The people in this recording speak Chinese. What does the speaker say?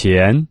钱。